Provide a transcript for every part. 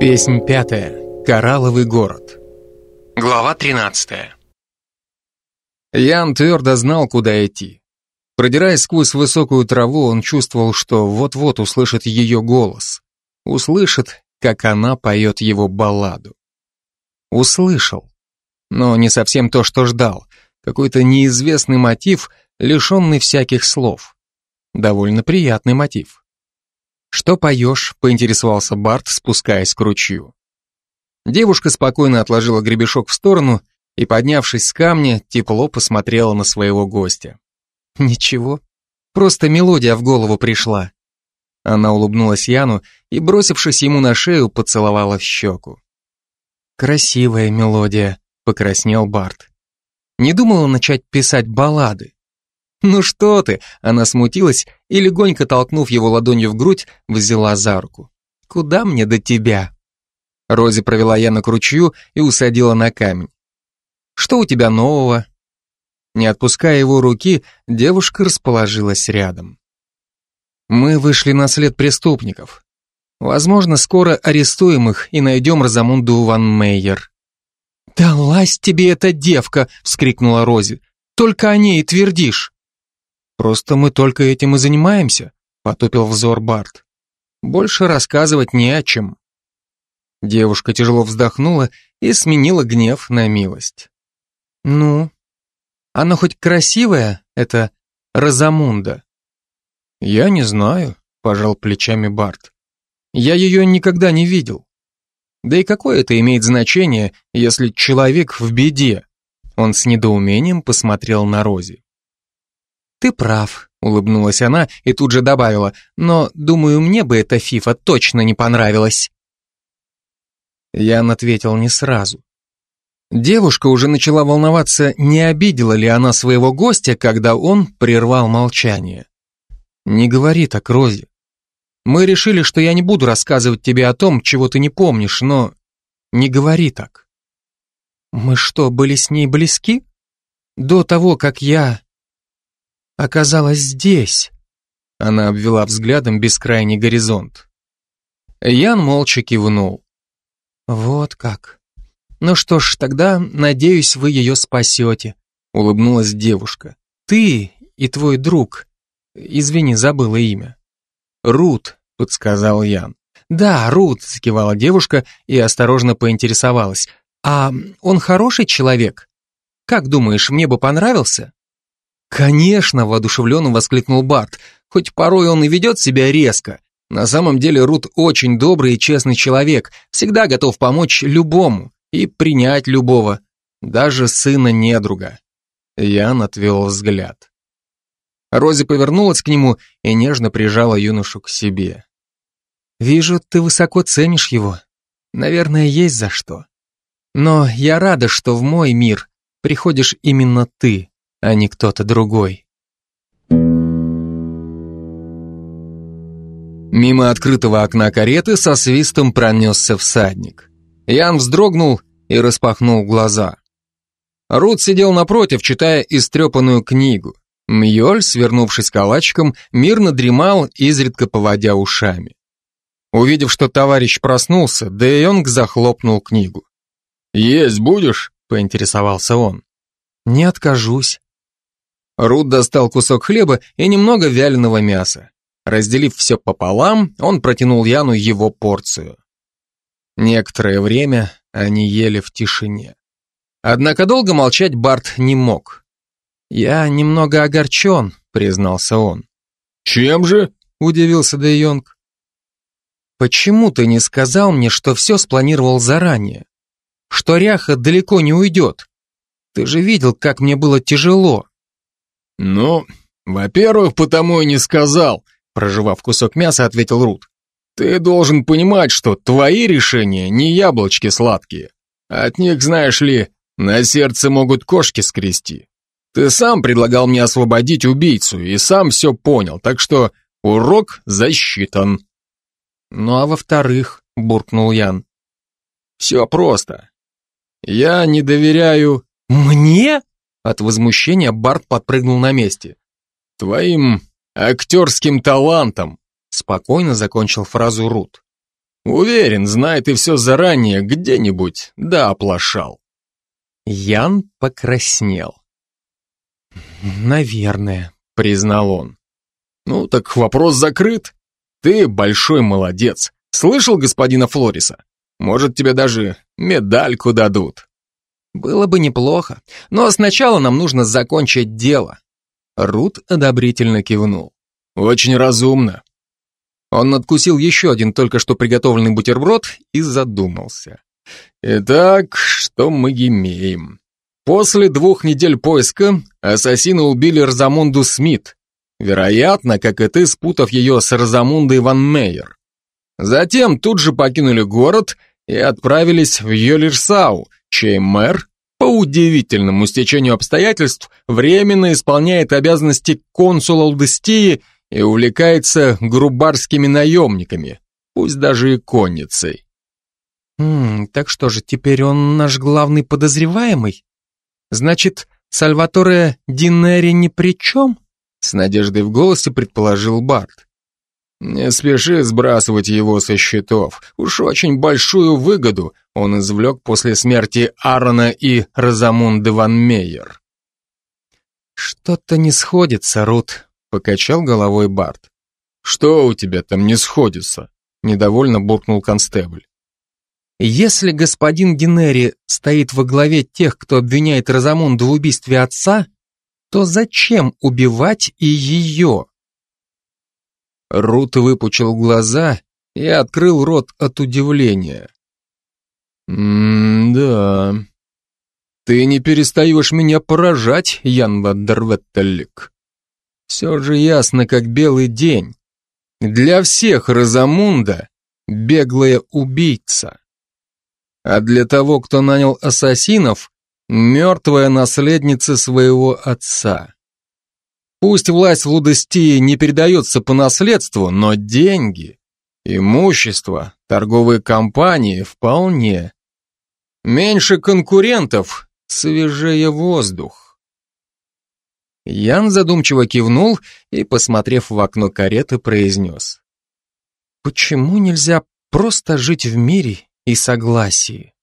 Песнь пятая. Коралловый город. Глава тринадцатая. Ян твердо знал, куда идти. Продираясь сквозь высокую траву, он чувствовал, что вот-вот услышит ее голос. Услышит, как она поет его балладу. Услышал. Но не совсем то, что ждал. Какой-то неизвестный мотив, лишенный всяких слов. Довольно приятный мотив. «Что поешь?» — поинтересовался Барт, спускаясь к ручью. Девушка спокойно отложила гребешок в сторону и, поднявшись с камня, тепло посмотрела на своего гостя. «Ничего, просто мелодия в голову пришла». Она улыбнулась Яну и, бросившись ему на шею, поцеловала в щеку. «Красивая мелодия», — покраснел Барт. «Не думала начать писать баллады?» «Ну что ты!» Она смутилась и, легонько толкнув его ладонью в грудь, взяла за руку. «Куда мне до тебя?» Рози провела Яна к ручью и усадила на камень. «Что у тебя нового?» Не отпуская его руки, девушка расположилась рядом. «Мы вышли на след преступников. Возможно, скоро арестуем их и найдем Розамунду Ван Мейер». «Далась тебе эта девка!» — вскрикнула Рози. «Только о ней твердишь!» «Просто мы только этим и занимаемся», — потупил взор Барт. «Больше рассказывать не о чем». Девушка тяжело вздохнула и сменила гнев на милость. «Ну, она хоть красивая, это Розамунда?» «Я не знаю», — пожал плечами Барт. «Я ее никогда не видел. Да и какое это имеет значение, если человек в беде?» Он с недоумением посмотрел на Рози. «Ты прав», — улыбнулась она и тут же добавила, «но, думаю, мне бы эта фифа точно не понравилась». Ян ответил не сразу. Девушка уже начала волноваться, не обидела ли она своего гостя, когда он прервал молчание. «Не говори так, Рози. Мы решили, что я не буду рассказывать тебе о том, чего ты не помнишь, но не говори так». «Мы что, были с ней близки? До того, как я оказалась здесь?» Она обвела взглядом бескрайний горизонт. Ян молча кивнул. «Вот как. Ну что ж, тогда, надеюсь, вы ее спасете», улыбнулась девушка. «Ты и твой друг. Извини, забыла имя». «Рут», подсказал Ян. «Да, Рут», закивала девушка и осторожно поинтересовалась. «А он хороший человек? Как думаешь, мне бы понравился?» «Конечно!» – воодушевленно воскликнул Барт. «Хоть порой он и ведет себя резко. На самом деле Рут очень добрый и честный человек, всегда готов помочь любому и принять любого, даже сына недруга». Ян отвел взгляд. Рози повернулась к нему и нежно прижала юношу к себе. «Вижу, ты высоко ценишь его. Наверное, есть за что. Но я рада, что в мой мир приходишь именно ты а не кто-то другой. Мимо открытого окна кареты со свистом пронесся всадник. Ян вздрогнул и распахнул глаза. Рут сидел напротив, читая истрепанную книгу. Мьёль, свернувшись калачиком, мирно дремал, изредка поводя ушами. Увидев, что товарищ проснулся, Де Йонг захлопнул книгу. «Есть будешь?» — поинтересовался он. «Не откажусь», Рут достал кусок хлеба и немного вяленого мяса. Разделив все пополам, он протянул Яну его порцию. Некоторое время они ели в тишине. Однако долго молчать Барт не мог. «Я немного огорчен», — признался он. «Чем же?» — удивился Де Йонг. «Почему ты не сказал мне, что все спланировал заранее? Что Ряха далеко не уйдет? Ты же видел, как мне было тяжело». «Ну, во-первых, потому и не сказал», прожевав кусок мяса, ответил Рут. «Ты должен понимать, что твои решения не яблочки сладкие. От них, знаешь ли, на сердце могут кошки скрести. Ты сам предлагал мне освободить убийцу и сам все понял, так что урок засчитан». «Ну а во-вторых», — буркнул Ян. «Все просто. Я не доверяю...» «Мне?» От возмущения Барт подпрыгнул на месте. «Твоим актерским талантом!» Спокойно закончил фразу Рут. Уверен, знает и все заранее, где-нибудь, да оплошал. Ян покраснел. «Наверное», — признал он. «Ну, так вопрос закрыт. Ты большой молодец. Слышал господина Флориса? Может, тебе даже медальку дадут». «Было бы неплохо, но сначала нам нужно закончить дело». Рут одобрительно кивнул. «Очень разумно». Он надкусил еще один только что приготовленный бутерброд и задумался. «Итак, что мы имеем?» После двух недель поиска ассасины убили Розамунду Смит, вероятно, как и ты, спутав ее с Розамундой Ван Мейер. Затем тут же покинули город и отправились в Йолерсау, чей мэр, по удивительному стечению обстоятельств, временно исполняет обязанности консула Алдестии и увлекается грубарскими наемниками, пусть даже и конницей. «Хм, так что же, теперь он наш главный подозреваемый? Значит, Сальваторе Динери ни при чем?» С надеждой в голосе предположил Барт. Не спеши сбрасывать его со счетов. Уж очень большую выгоду он извлек после смерти Аарона и Розамунды ван Мейер. «Что-то не сходится, Рут», — покачал головой Барт. «Что у тебя там не сходится?» — недовольно буркнул констебль. «Если господин Генери стоит во главе тех, кто обвиняет Розамунду в убийстве отца, то зачем убивать и ее?» Рут выпучил глаза и открыл рот от удивления. «М-да. Ты не перестаешь меня поражать, Ян Вандерветтелик. Все же ясно, как белый день. Для всех Розамунда беглая убийца. А для того, кто нанял ассасинов, мертвая наследница своего отца. Пусть власть Лудостии не передается по наследству, но деньги, имущество, торговые компании вполне. Меньше конкурентов, свежее воздух. Ян задумчиво кивнул и, посмотрев в окно кареты, произнес. «Почему нельзя просто жить в мире и согласии?»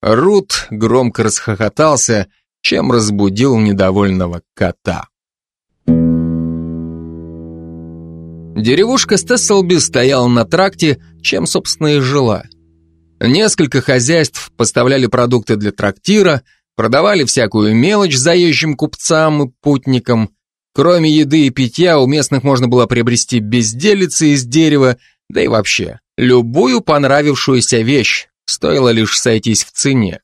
Рут громко расхохотался, чем разбудил недовольного кота. Деревушка Стесселби стояла на тракте, чем, собственно, и жила. Несколько хозяйств поставляли продукты для трактира, продавали всякую мелочь заезжим купцам и путникам. Кроме еды и питья, у местных можно было приобрести безделицы из дерева, да и вообще, любую понравившуюся вещь, стоило лишь сойтись в цене.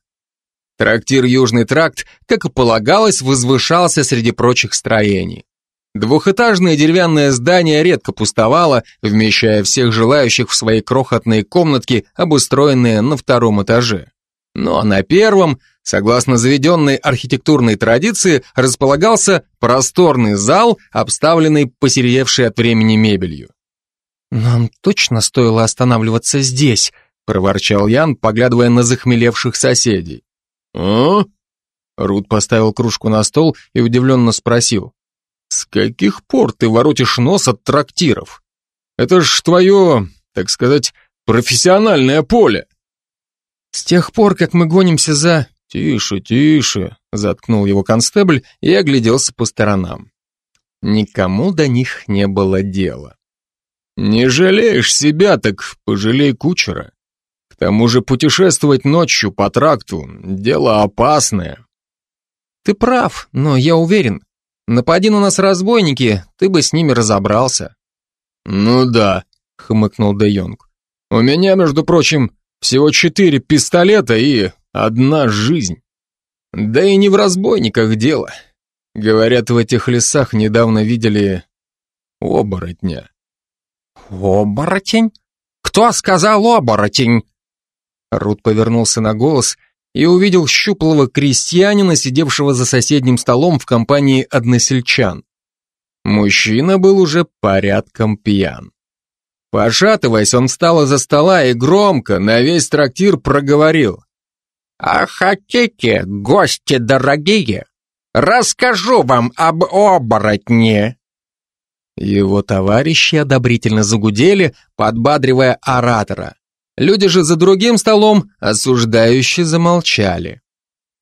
Трактир «Южный тракт», как и полагалось, возвышался среди прочих строений. Двухэтажное деревянное здание редко пустовало, вмещая всех желающих в свои крохотные комнатки, обустроенные на втором этаже. Ну а на первом, согласно заведенной архитектурной традиции, располагался просторный зал, обставленный посеревшей от времени мебелью. «Нам точно стоило останавливаться здесь», — проворчал Ян, поглядывая на захмелевших соседей. «А?» Рут поставил кружку на стол и удивленно спросил. С каких пор ты воротишь нос от трактиров? Это ж твое, так сказать, профессиональное поле. С тех пор, как мы гонимся за... Тише, тише, заткнул его констебль и огляделся по сторонам. Никому до них не было дела. Не жалеешь себя, так пожалей кучера. К тому же путешествовать ночью по тракту — дело опасное. Ты прав, но я уверен, Напади на нас разбойники, ты бы с ними разобрался. Ну да, хмыкнул Де Йонг. У меня, между прочим, всего четыре пистолета и одна жизнь. Да и не в разбойниках дело. Говорят, в этих лесах недавно видели оборотня. Оборотень? Кто сказал оборотень? Рут повернулся на голос и увидел щуплого крестьянина, сидевшего за соседним столом в компании односельчан. Мужчина был уже порядком пьян. Пошатываясь, он встал из-за стола и громко на весь трактир проговорил. «А хотите, гости дорогие, расскажу вам об оборотне». Его товарищи одобрительно загудели, подбадривая оратора. Люди же за другим столом осуждающе замолчали.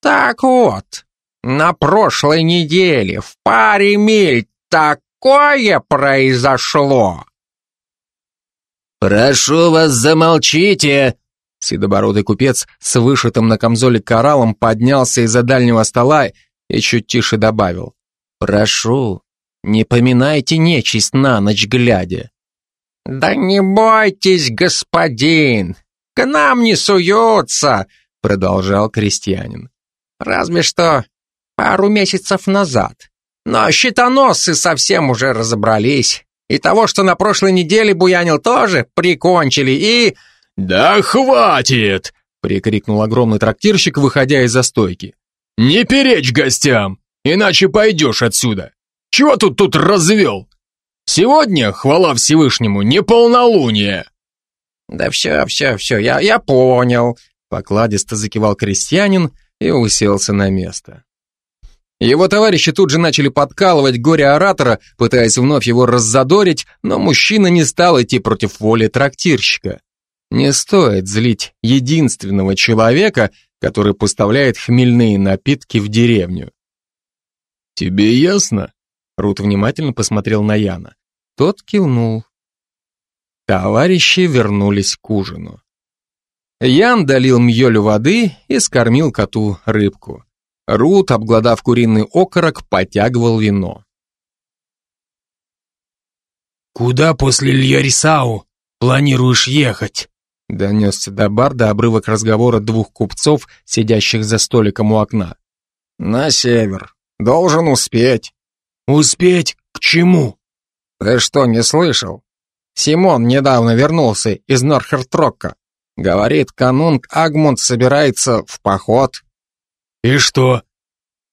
Так вот, на прошлой неделе в паре миль такое произошло. «Прошу вас, замолчите!» Седобородый купец с вышитым на камзоле кораллом поднялся из-за дальнего стола и чуть тише добавил. «Прошу, не поминайте нечисть на ночь глядя». «Да не бойтесь, господин, к нам не суются», продолжал крестьянин. «Разве что пару месяцев назад. Но щитоносы совсем уже разобрались. И того, что на прошлой неделе буянил, тоже прикончили и...» «Да хватит!» — прикрикнул огромный трактирщик, выходя из-за стойки. «Не перечь гостям, иначе пойдешь отсюда. Чего тут тут развел? Сегодня, хвала Всевышнему, не полнолуние!» «Да все, все, все, я, я понял», — покладисто закивал крестьянин и уселся на место. Его товарищи тут же начали подкалывать горе-оратора, пытаясь вновь его раззадорить, но мужчина не стал идти против воли трактирщика. Не стоит злить единственного человека, который поставляет хмельные напитки в деревню. «Тебе ясно?» Рут внимательно посмотрел на Яна. Тот кивнул. Товарищи вернулись к ужину. Ян долил Мьёлю воды и скормил коту рыбку. Рут, обглодав куриный окорок, потягивал вино. «Куда после Льярисау планируешь ехать?» Донесся до барда обрывок разговора двух купцов, сидящих за столиком у окна. «На север. Должен успеть». «Успеть к чему?» «Ты что, не слышал? Симон недавно вернулся из Норхертрокка. Говорит, канунг Агмунд собирается в поход». «И что?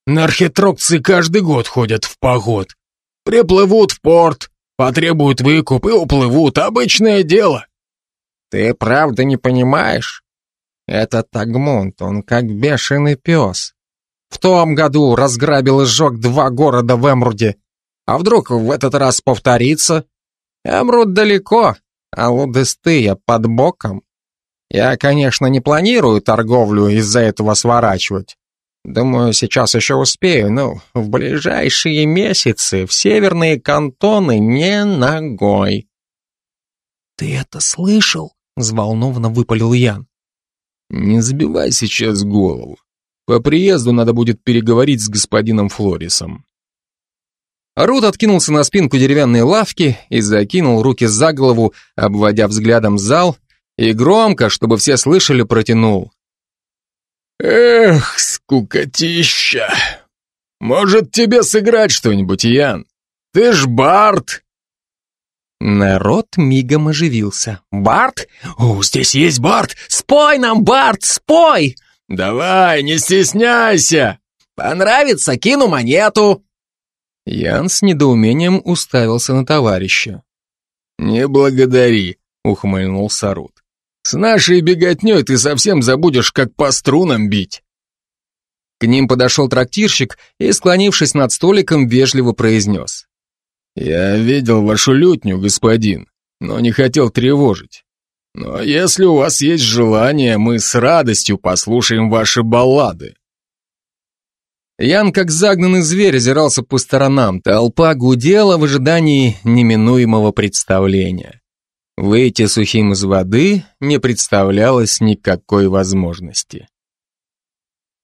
Нархитрокцы каждый год ходят в поход. Приплывут в порт, потребуют выкуп и уплывут. Обычное дело». Ты правда не понимаешь? Этот Агмунд, он как бешеный пес. В том году разграбил и сжег два города в Эмруде. А вдруг в этот раз повторится? Эмруд далеко, а Лудестыя под боком. Я, конечно, не планирую торговлю из-за этого сворачивать. Думаю, сейчас еще успею, но в ближайшие месяцы в северные кантоны не ногой. «Ты это слышал?» Взволнованно выпалил Ян. Не забивай сейчас голову. По приезду надо будет переговорить с господином Флорисом. Рут откинулся на спинку деревянной лавки и закинул руки за голову, обводя взглядом зал, и громко, чтобы все слышали, протянул. «Эх, скукотища! Может, тебе сыграть что-нибудь, Ян? Ты ж Барт, Народ мигом оживился. «Барт? О, здесь есть Барт! Спой нам, Барт, спой!» «Давай, не стесняйся!» «Понравится, кину монету!» Ян с недоумением уставился на товарища. «Не благодари», — ухмыльнулся Рут. «С нашей беготней ты совсем забудешь, как по струнам бить». К ним подошел трактирщик и, склонившись над столиком, вежливо произнес. «Я видел вашу лютню, господин, но не хотел тревожить. Но если у вас есть желание, мы с радостью послушаем ваши баллады». Ян, как загнанный зверь, озирался по сторонам. Толпа гудела в ожидании неминуемого представления. Выйти сухим из воды не представлялось никакой возможности.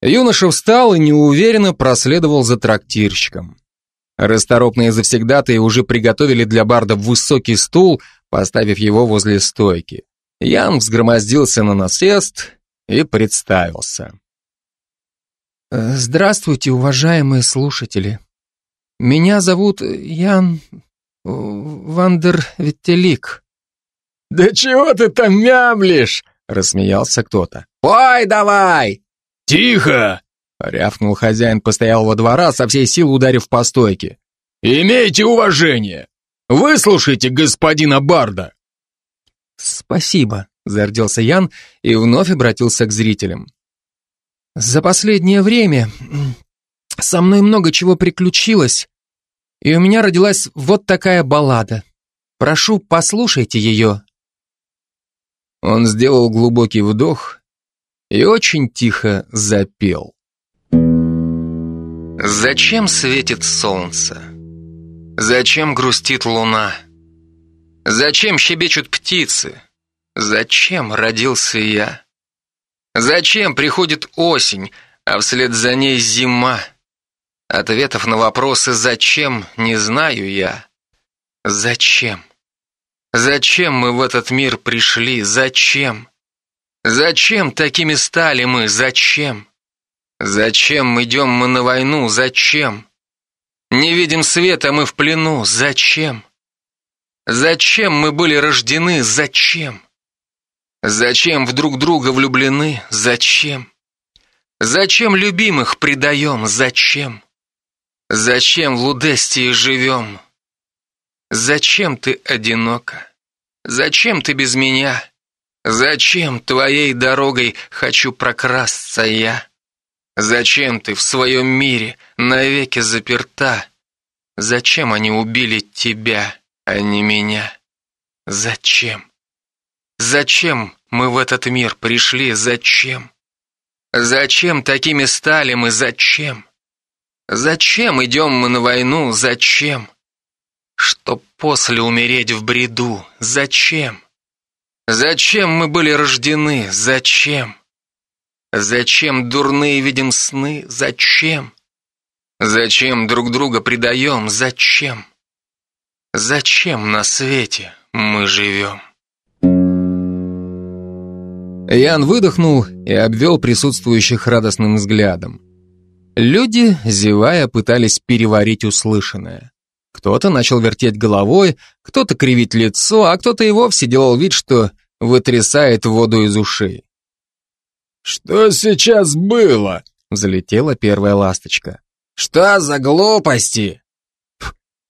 Юноша встал и неуверенно проследовал за трактирщиком. Расторопные завсегдатые уже приготовили для барда высокий стул, поставив его возле стойки. Ян взгромоздился на насест и представился. «Э, «Здравствуйте, уважаемые слушатели. Меня зовут Ян Вандер Виттелик». «Да чего ты там мямлишь?» — рассмеялся кто-то. «Пой давай!» «Тихо!» Рявкнул хозяин постоялого двора, со всей силы ударив по стойке. «Имейте уважение! Выслушайте господина Барда!» «Спасибо», — зарделся Ян и вновь обратился к зрителям. «За последнее время со мной много чего приключилось, И у меня родилась вот такая баллада. Прошу, послушайте ее. Он сделал глубокий вдох и очень тихо запел. Зачем светит солнце? Зачем грустит луна? Зачем щебечут птицы? Зачем родился я? Зачем приходит осень, а вслед за ней зима? Ответов на вопросы «зачем» не знаю я. Зачем? Зачем мы в этот мир пришли? Зачем? Зачем такими стали мы? Зачем? Зачем идем мы на войну? Зачем? Не видим света, мы в плену. Зачем? Зачем мы были рождены? Зачем? Зачем в друг друга влюблены? Зачем? Зачем любимых предаем? Зачем? Зачем в Лудестии живем? Зачем ты одинока? Зачем ты без меня? Зачем твоей дорогой хочу прокрасться я? Зачем ты в своем мире навеки заперта? Зачем они убили тебя, а не меня? Зачем? Зачем мы в этот мир пришли? Зачем? Зачем такими стали мы? Зачем? Зачем идем мы на войну? Зачем? Чтоб после умереть в бреду. Зачем? Зачем мы были рождены? Зачем? Зачем дурные видим сны? Зачем? Зачем друг друга предаем? Зачем? Зачем на свете мы живем? Ян выдохнул и обвел присутствующих радостным взглядом. Люди, зевая, пытались переварить услышанное. Кто-то начал вертеть головой, кто-то кривить лицо, а кто-то и вовсе делал вид, что вытрясает воду из ушей. «Что сейчас было?» — залетела первая ласточка. «Что за глупости?»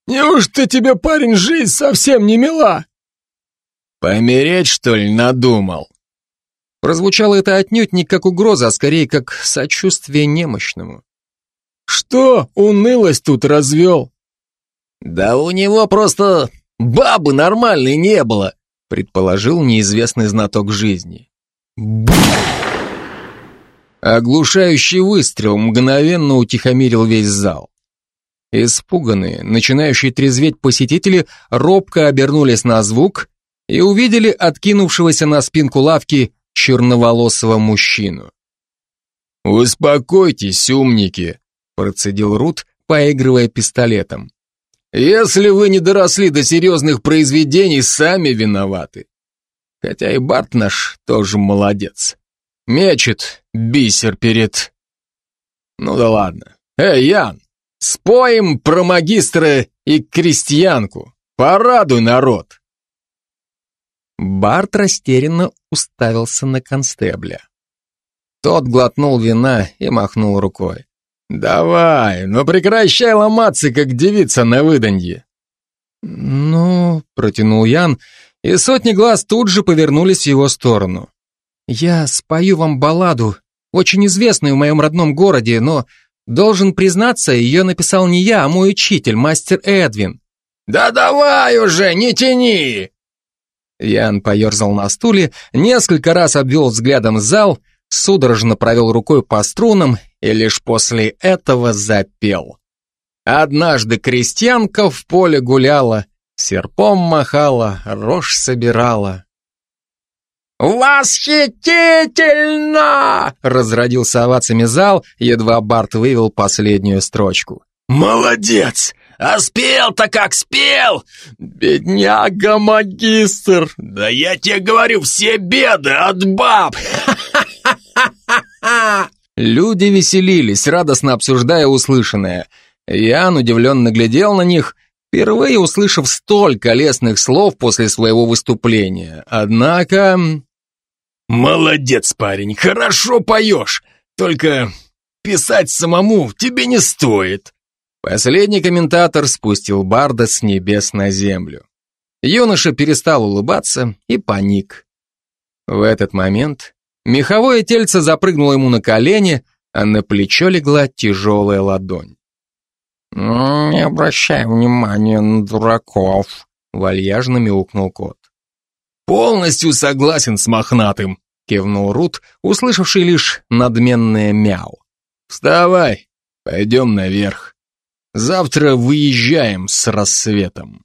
«Неужто тебе, парень, жизнь совсем не мила?» «Помереть, что ли, надумал?» Прозвучало это отнюдь не как угроза, а скорее как сочувствие немощному. Что унылость тут развел? Да у него просто бабы нормальной не было, предположил неизвестный знаток жизни. Оглушающий выстрел мгновенно утихомирил весь зал. Испуганные, начинающие трезветь посетители робко обернулись на звук и увидели откинувшегося на спинку лавки черноволосого мужчину. «Успокойтесь, умники», процедил Рут, поигрывая пистолетом. Если вы не доросли до серьезных произведений, сами виноваты. Хотя и Барт наш тоже молодец. Мечет бисер перед... Ну да ладно. Эй, Ян, споем про магистра и крестьянку. Порадуй народ. Барт растерянно уставился на констебля. Тот глотнул вина и махнул рукой. «Давай, но прекращай ломаться, как девица на выданье!» «Ну...» — протянул Ян, и сотни глаз тут же повернулись в его сторону. «Я спою вам балладу, очень известную в моем родном городе, но, должен признаться, ее написал не я, а мой учитель, мастер Эдвин». «Да давай уже, не тяни!» Ян поерзал на стуле, несколько раз обвел взглядом зал, судорожно провел рукой по струнам и лишь после этого запел. Однажды крестьянка в поле гуляла, серпом махала, рожь собирала. «Восхитительно!» — разродился овациями зал, едва Барт вывел последнюю строчку. «Молодец! А спел-то как спел! Бедняга-магистр! Да я тебе говорю, все беды от баб! Ха-ха-ха-ха!» Люди веселились, радостно обсуждая услышанное. Ян удивленно глядел на них, впервые услышав столько лестных слов после своего выступления. Однако... «Молодец, парень, хорошо поешь, только писать самому тебе не стоит». Последний комментатор спустил Барда с небес на землю. Юноша перестал улыбаться и паник. В этот момент Меховое тельце запрыгнуло ему на колени, а на плечо легла тяжелая ладонь. «Не обращай внимания на дураков», — вальяжно мяукнул кот. «Полностью согласен с мохнатым», — кивнул Рут, услышавший лишь надменное мяу. «Вставай, пойдем наверх. Завтра выезжаем с рассветом».